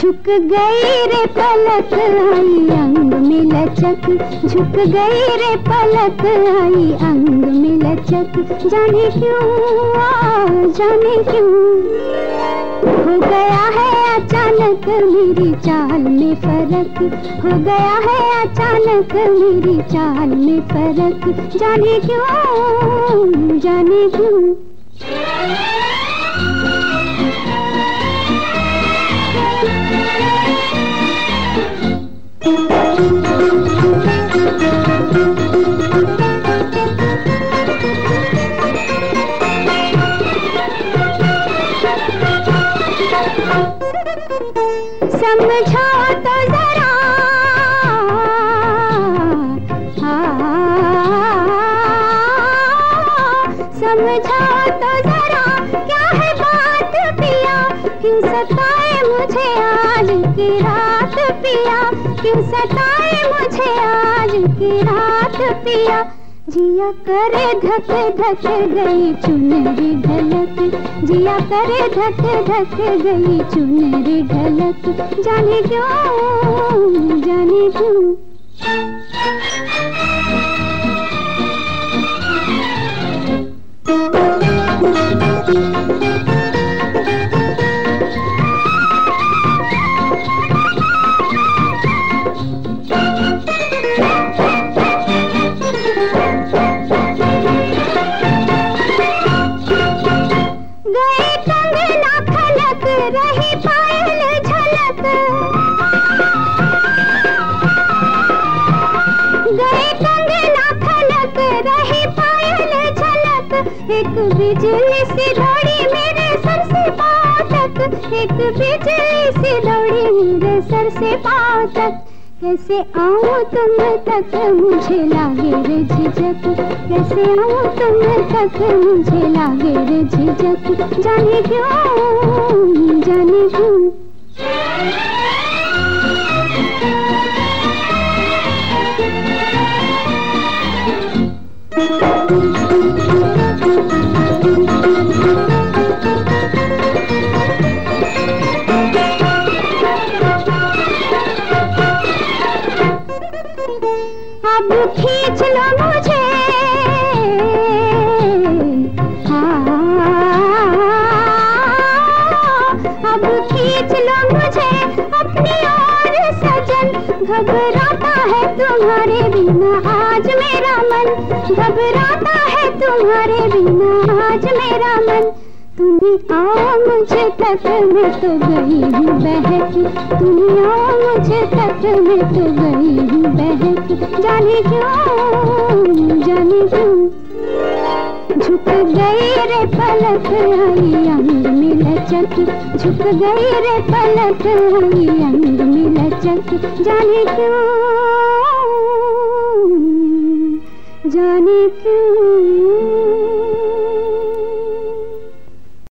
झुक गई रे पलक आई, अंग में लचक झुक गई रे पलक आई, अंग में लचक जाने क्यों, आ, जाने क्यों? हो गया है अचानक मेरी चाल में फ़र्क। हो गया है अचानक मेरी चाल में फ़र्क। जाने क्यों जाने क्यों? समझो तो जरा। समझो तो जरा। क्या बात पिया? क्यों सताए मुझे आज की रात पिया? क्यों सताए मुझे आज की रात पिया? जिया करे धक धक गई चुनरी ढलक। जिया करे धक धक गई चुनरी ढलक। जाने क्यों जाने क्यों? गए एक बिजली सी दौड़ी मेरे सर से पाँव तक एक बिजली सी दौड़ी मेरे सर से पाँव तक कैसे आऊँ तुम तक? मुझे लागे रे झिझक। कैसे आऊँ तुम तक? मुझे लागे रे झिझक। जाने क्यों? जाने क्यों? खींच लो मुझे। हाँ, अब खींच लो मुझे। अपनी ओर सजन घबराता है तुम्हारे बिना आज मेरा मन। घबराता है तुम्हारे बिना आज मेरा मन। तुम्हें आओ मुझे तक मैं तो गई हूँ, बहक। तुम्हें आओ मुझे तक मैं तो गई हूँ, बहक। जाने क्यों जाने क्यों? झुक गई रे पलक आई अंग में लचक झुक गई रे पलक आई अंग में लचक जाने क्यों जाने क्यों?